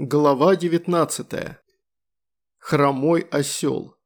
Глава 19. Хромой осел.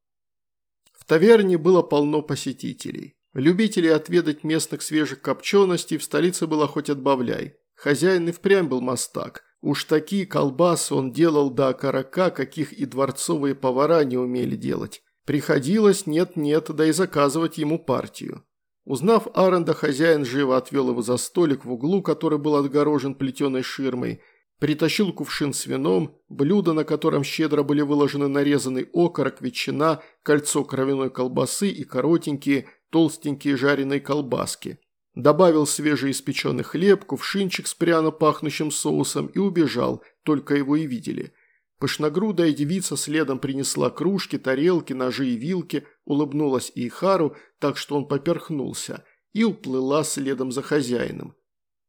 В таверне было полно посетителей. Любителей отведать местных свежих копченостей в столице было хоть отбавляй. Хозяин и впрямь был мастак. Уж такие колбасы он делал до окорока, каких и дворцовые повара не умели делать. Приходилось нет-нет, да и заказывать ему партию. Узнав Аренда, хозяин живо отвел его за столик в углу, который был отгорожен плетеной ширмой – Притащил кувшин с вином, блюдо, на котором щедро были выложены нарезанный окорок, ветчина, кольцо кровяной колбасы и коротенькие, толстенькие жареные колбаски. Добавил свежеиспеченный хлеб, кувшинчик с пряно пахнущим соусом и убежал, только его и видели. Пышногрудая девица следом принесла кружки, тарелки, ножи и вилки, улыбнулась Ихару, так что он поперхнулся, и уплыла следом за хозяином.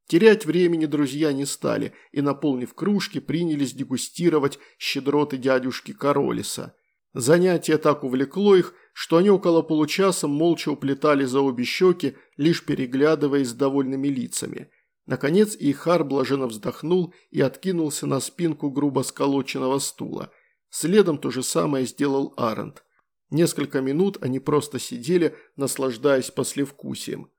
Терять времени друзья не стали и, наполнив кружки, принялись дегустировать щедроты дядюшки Королиса. Занятие так увлекло их, что они около получаса молча уплетали за обе щеки, лишь переглядываясь с довольными лицами. Наконец Ихар блаженно вздохнул и откинулся на спинку грубо сколоченного стула. Следом то же самое сделал Арент. Несколько минут они просто сидели, наслаждаясь послевкусием.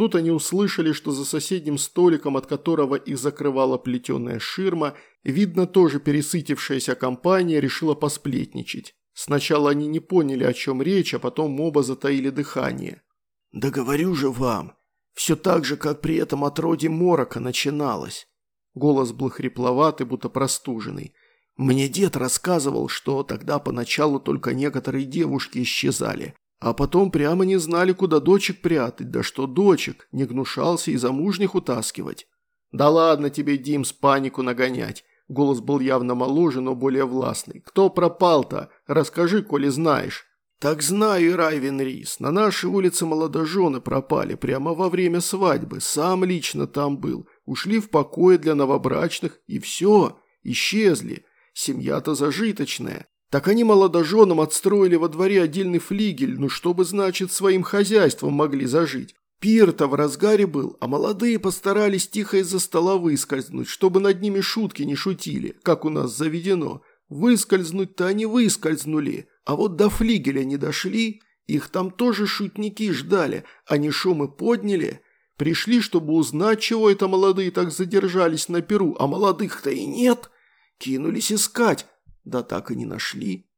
Тут они услышали, что за соседним столиком, от которого их закрывала плетеная ширма, видно, тоже пересытившаяся компания решила посплетничать. Сначала они не поняли, о чем речь, а потом оба затаили дыхание. «Да говорю же вам, все так же, как при этом отроде морока начиналось». Голос был хрипловатый, будто простуженный. «Мне дед рассказывал, что тогда поначалу только некоторые девушки исчезали, а потом прямо не знали, куда дочек прятать, да что дочек, не гнушался и замужних утаскивать. «Да ладно тебе, Дим, с панику нагонять». Голос был явно моложе, но более властный. «Кто пропал-то? Расскажи, коли знаешь». «Так знаю, Райвен Рис. На нашей улице молодожены пропали прямо во время свадьбы. Сам лично там был. Ушли в покое для новобрачных, и все, исчезли. Семья-то зажиточная. Так они молодоженам отстроили во дворе отдельный флигель, ну чтобы, значит, своим хозяйством могли зажить. Пир-то в разгаре был, а молодые постарались тихо из-за стола выскользнуть, чтобы над ними шутки не шутили, как у нас заведено. Выскользнуть-то они выскользнули, а вот до флигеля не дошли, их там тоже шутники ждали, они шумы подняли. Пришли, чтобы узнать, чего это молодые так задержались на перу, а молодых-то и нет. Кинулись искать, да так и не нашли.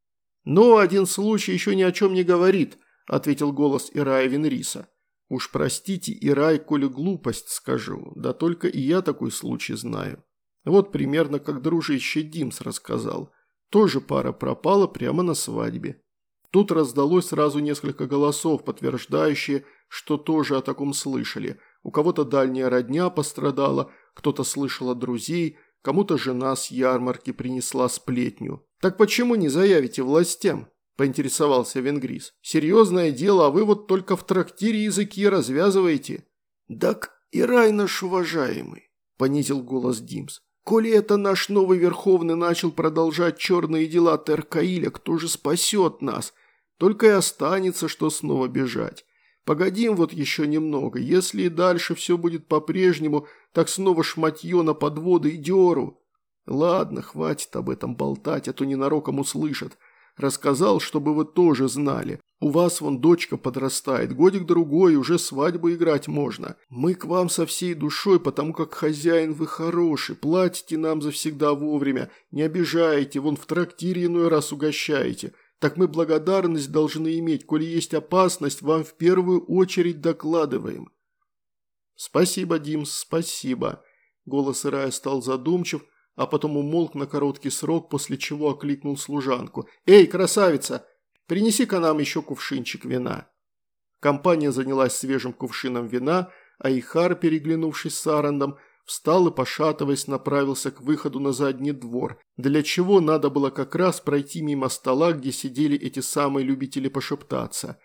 Но один случай еще ни о чем не говорит, ответил голос Ирая Венриса. Уж простите, Ирай, коли глупость скажу, да только и я такой случай знаю. Вот примерно как дружище Димс рассказал. Тоже пара пропала прямо на свадьбе. Тут раздалось сразу несколько голосов, подтверждающие, что тоже о таком слышали. У кого-то дальняя родня пострадала, кто-то слышал от друзей, Кому-то жена с ярмарки принесла сплетню. Так почему не заявите властям? Поинтересовался Венгрис. Серьезное дело, а вы вот только в трактире языки развязываете. Так и рай наш уважаемый, понизил голос Димс. Коли это наш новый Верховный начал продолжать черные дела Теркаиля, кто же спасет нас? Только и останется, что снова бежать. Погодим вот еще немного. Если и дальше все будет по-прежнему, так снова шматье на подводы и деру. Ладно, хватит об этом болтать, а то ненароком услышат. Рассказал, чтобы вы тоже знали. У вас вон дочка подрастает, годик-другой, уже свадьбу играть можно. Мы к вам со всей душой, потому как хозяин вы хороший, платите нам завсегда вовремя, не обижаете, вон в трактире иной раз угощаете так мы благодарность должны иметь, коли есть опасность, вам в первую очередь докладываем». «Спасибо, Димс, спасибо». Голос Ирая стал задумчив, а потом умолк на короткий срок, после чего окликнул служанку. «Эй, красавица, принеси-ка нам еще кувшинчик вина». Компания занялась свежим кувшином вина, а Ихар, переглянувшись с Арандом, встал и, пошатываясь, направился к выходу на задний двор, для чего надо было как раз пройти мимо стола, где сидели эти самые любители пошептаться.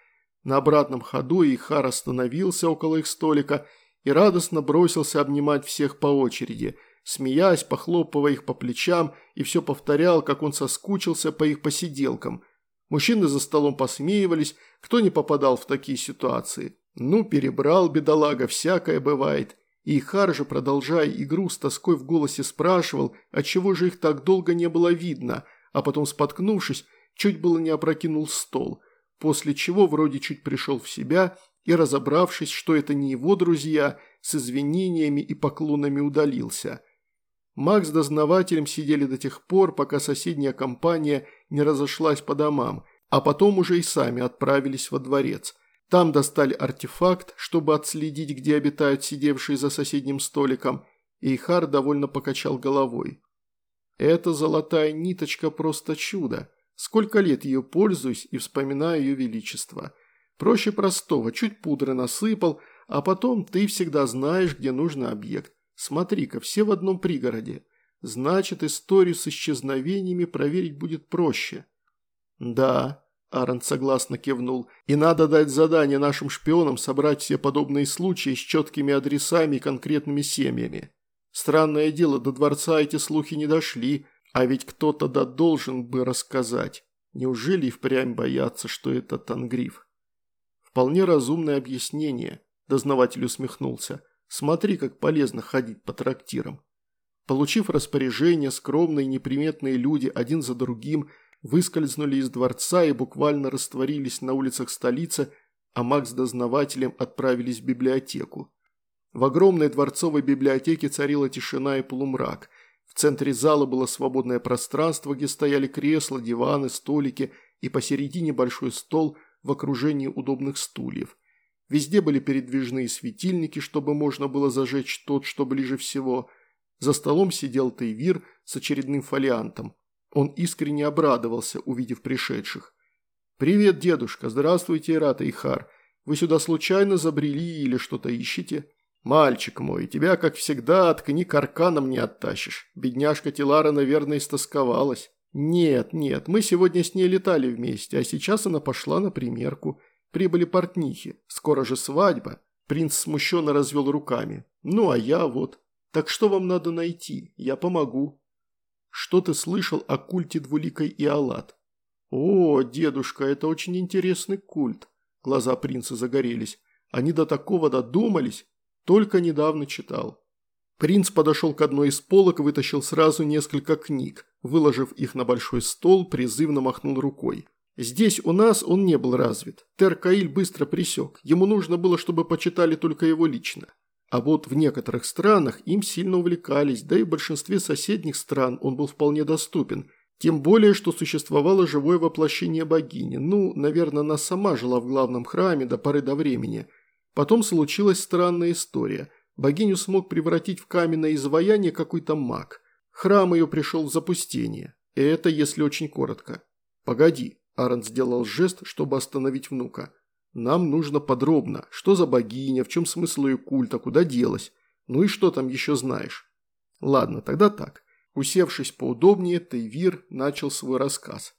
На обратном ходу Ихар остановился около их столика и радостно бросился обнимать всех по очереди, смеясь, похлопывая их по плечам и все повторял, как он соскучился по их посиделкам. Мужчины за столом посмеивались, кто не попадал в такие ситуации. Ну, перебрал, бедолага, всякое бывает. И Ихар же, продолжая игру, с тоской в голосе спрашивал, отчего же их так долго не было видно, а потом, споткнувшись, чуть было не опрокинул стол, после чего вроде чуть пришел в себя и, разобравшись, что это не его друзья, с извинениями и поклонами удалился. Макс с дознавателем сидели до тех пор, пока соседняя компания не разошлась по домам, а потом уже и сами отправились во дворец. Там достали артефакт, чтобы отследить, где обитают сидевшие за соседним столиком, и Ихар довольно покачал головой. «Эта золотая ниточка просто чудо. Сколько лет ее пользуюсь и вспоминаю ее величество. Проще простого, чуть пудры насыпал, а потом ты всегда знаешь, где нужный объект. Смотри-ка, все в одном пригороде. Значит, историю с исчезновениями проверить будет проще. Да, Аарон согласно кивнул. И надо дать задание нашим шпионам собрать все подобные случаи с четкими адресами и конкретными семьями. Странное дело, до дворца эти слухи не дошли, а ведь кто-то да должен бы рассказать. Неужели и впрямь боятся, что это Тангриф? Вполне разумное объяснение, дознаватель усмехнулся. Смотри, как полезно ходить по трактирам. Получив распоряжение, скромные неприметные люди один за другим выскользнули из дворца и буквально растворились на улицах столицы, а Макс с дознавателем отправились в библиотеку. В огромной дворцовой библиотеке царила тишина и полумрак. В центре зала было свободное пространство, где стояли кресла, диваны, столики и посередине большой стол в окружении удобных стульев – Везде были передвижные светильники, чтобы можно было зажечь тот, что ближе всего. За столом сидел Тайвир с очередным фолиантом. Он искренне обрадовался, увидев пришедших. «Привет, дедушка! Здравствуйте, Ирата и Хар. Вы сюда случайно забрели или что-то ищете?» «Мальчик мой, тебя, как всегда, от книг арканом не оттащишь. Бедняжка Тилара, наверное, истосковалась». «Нет, нет, мы сегодня с ней летали вместе, а сейчас она пошла на примерку. Прибыли портнихи. Скоро же свадьба. Принц смущенно развел руками. Ну, а я вот. Так что вам надо найти? Я помогу. Что ты слышал о культе двуликой Иолат? О, дедушка, это очень интересный культ. Глаза принца загорелись. Они до такого додумались. Только недавно читал. Принц подошел к одной из полок и вытащил сразу несколько книг. Выложив их на большой стол, призывно махнул рукой. Здесь у нас он не был развит. Теркаиль быстро присек. Ему нужно было, чтобы почитали только его лично. А вот в некоторых странах им сильно увлекались, да и в большинстве соседних стран он был вполне доступен. Тем более, что существовало живое воплощение богини. Ну, наверное, она сама жила в главном храме до поры до времени. Потом случилась странная история. Богиню смог превратить в каменное изваяние какой-то маг. Храм ее пришел в запустение. И это если очень коротко. Погоди, Аарон сделал жест, чтобы остановить внука. «Нам нужно подробно. Что за богиня, в чем смысл ее культа, куда делась? Ну и что там еще знаешь?» «Ладно, тогда так». Усевшись поудобнее, Тейвир начал свой рассказ.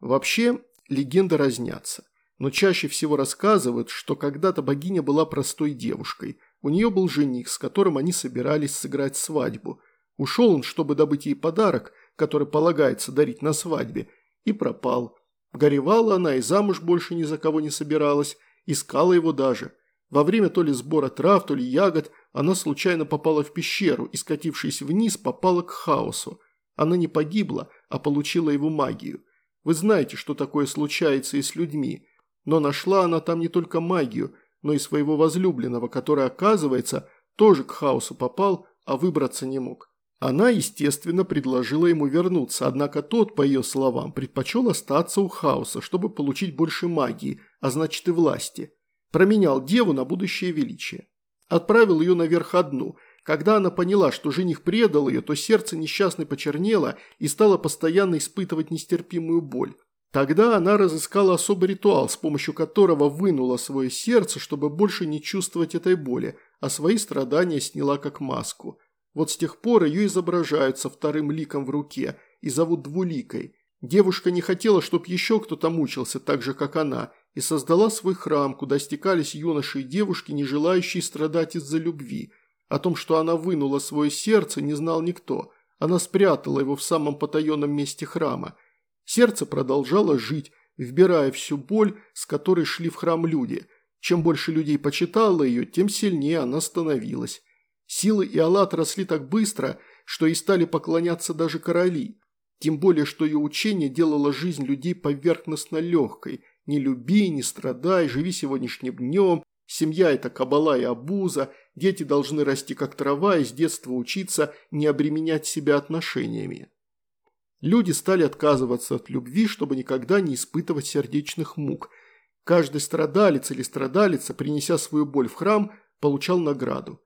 Вообще, легенды разнятся. Но чаще всего рассказывают, что когда-то богиня была простой девушкой. У нее был жених, с которым они собирались сыграть свадьбу. Ушел он, чтобы добыть ей подарок, который полагается дарить на свадьбе, и пропал. Горевала она и замуж больше ни за кого не собиралась, искала его даже. Во время то ли сбора трав, то ли ягод она случайно попала в пещеру и, скатившись вниз, попала к хаосу. Она не погибла, а получила его магию. Вы знаете, что такое случается и с людьми. Но нашла она там не только магию, но и своего возлюбленного, который, оказывается, тоже к хаосу попал, а выбраться не мог. Она, естественно, предложила ему вернуться, однако тот, по ее словам, предпочел остаться у хаоса, чтобы получить больше магии, а значит и власти. Променял деву на будущее величие. Отправил ее наверх одну. Когда она поняла, что жених предал ее, то сердце несчастной почернело и стало постоянно испытывать нестерпимую боль. Тогда она разыскала особый ритуал, с помощью которого вынула свое сердце, чтобы больше не чувствовать этой боли, а свои страдания сняла как маску – вот с тех пор ее изображают со вторым ликом в руке и зовут Двуликой. Девушка не хотела, чтоб еще кто-то мучился так же, как она, и создала свой храм, куда стекались юноши и девушки, не желающие страдать из-за любви. О том, что она вынула свое сердце, не знал никто. Она спрятала его в самом потаенном месте храма. Сердце продолжало жить, вбирая всю боль, с которой шли в храм люди. Чем больше людей почитало ее, тем сильнее она становилась. Силы и Аллат росли так быстро, что и стали поклоняться даже короли. Тем более, что ее учение делало жизнь людей поверхностно легкой. Не люби, не страдай, живи сегодняшним днем, семья – это кабала и абуза, дети должны расти как трава и с детства учиться не обременять себя отношениями. Люди стали отказываться от любви, чтобы никогда не испытывать сердечных мук. Каждый страдалец или страдалица, принеся свою боль в храм, получал награду.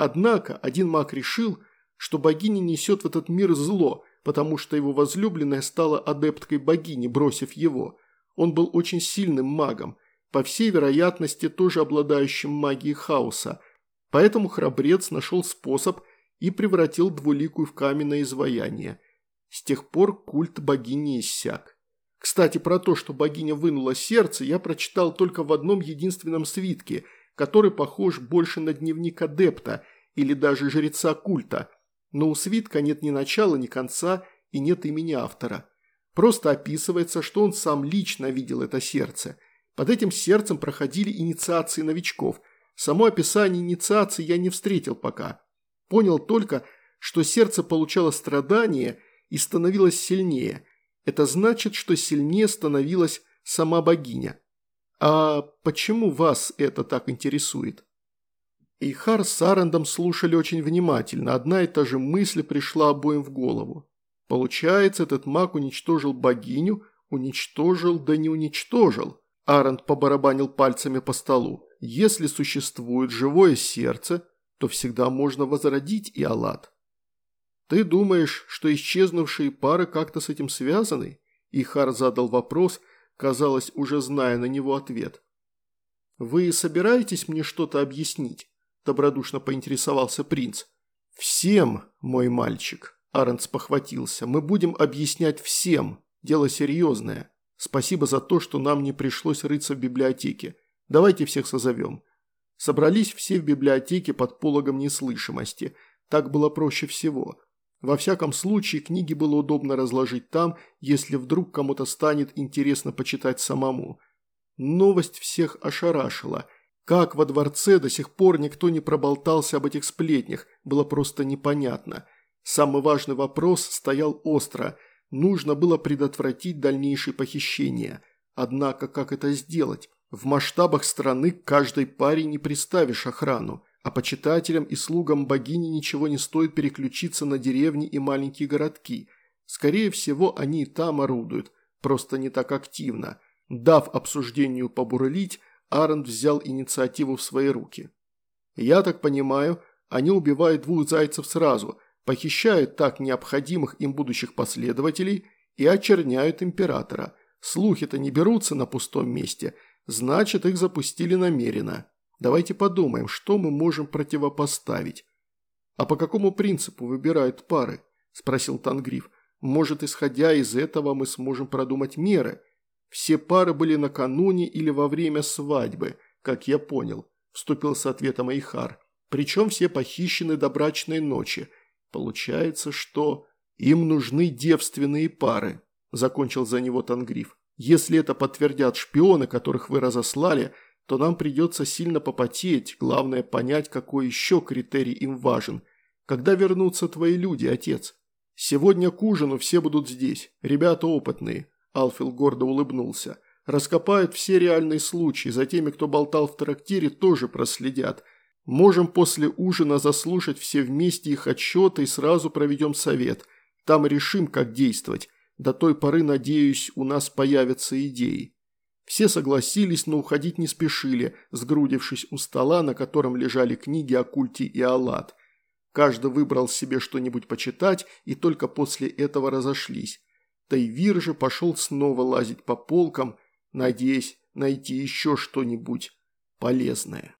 Однако один маг решил, что богиня несет в этот мир зло, потому что его возлюбленная стала адепткой богини, бросив его. Он был очень сильным магом, по всей вероятности тоже обладающим магией хаоса, поэтому храбрец нашел способ и превратил двуликую в каменное изваяние – с тех пор культ богини иссяк. Кстати, про то, что богиня вынула сердце, я прочитал только в одном единственном свитке, который похож больше на дневник адепта или даже жреца культа. Но у свитка нет ни начала, ни конца и нет имени автора. Просто описывается, что он сам лично видел это сердце. Под этим сердцем проходили инициации новичков. Само описание инициации я не встретил пока. Понял только, что сердце получало страдания – и становилась сильнее. Это значит, что сильнее становилась сама богиня. А почему вас это так интересует? Ихар с Арендом слушали очень внимательно, одна и та же мысль пришла обоим в голову. Получается, этот маг уничтожил богиню, уничтожил, да не уничтожил. Арент побарабанил пальцами по столу. Если существует живое сердце, то всегда можно возродить Иолат. «Ты думаешь, что исчезнувшие пары как-то с этим связаны?» Ихар задал вопрос, казалось, уже зная на него ответ. «Вы собираетесь мне что-то объяснить?» – добродушно поинтересовался принц. «Всем, мой мальчик», – Аренс похватился, – «мы будем объяснять всем. Дело серьезное. Спасибо за то, что нам не пришлось рыться в библиотеке. Давайте всех созовем». Собрались все в библиотеке под пологом неслышимости. Так было проще всего. Во всяком случае, книги было удобно разложить там, если вдруг кому-то станет интересно почитать самому. Новость всех ошарашила. Как во дворце до сих пор никто не проболтался об этих сплетнях, было просто непонятно. Самый важный вопрос стоял остро. Нужно было предотвратить дальнейшее похищение. Однако как это сделать? В масштабах страны каждой паре не приставишь охрану а почитателям и слугам богини ничего не стоит переключиться на деревни и маленькие городки. Скорее всего, они и там орудуют, просто не так активно. Дав обсуждению побурлить, Арент взял инициативу в свои руки. «Я так понимаю, они убивают двух зайцев сразу, похищают так необходимых им будущих последователей и очерняют императора. Слухи-то не берутся на пустом месте, значит, их запустили намеренно». Давайте подумаем, что мы можем противопоставить. А по какому принципу выбирают пары? Спросил Тангриф. Может, исходя из этого мы сможем продумать меры? Все пары были накануне или во время свадьбы, как я понял, вступил с ответом Айхар. Причем все похищены до брачной ночи. Получается, что им нужны девственные пары, закончил за него Тангриф. Если это подтвердят шпионы, которых вы разослали – то нам придется сильно попотеть, главное понять, какой еще критерий им важен. Когда вернутся твои люди, отец? Сегодня к ужину все будут здесь, ребята опытные. Алфил гордо улыбнулся. Раскопают все реальные случаи, за теми, кто болтал в трактире, тоже проследят. Можем после ужина заслушать все вместе их отчеты и сразу проведем совет. Там решим, как действовать. До той поры, надеюсь, у нас появятся идеи. Все согласились, но уходить не спешили, сгрудившись у стола, на котором лежали книги о культе и Аллат. Каждый выбрал себе что-нибудь почитать и только после этого разошлись. Тайвир же пошел снова лазить по полкам, надеясь найти еще что-нибудь полезное.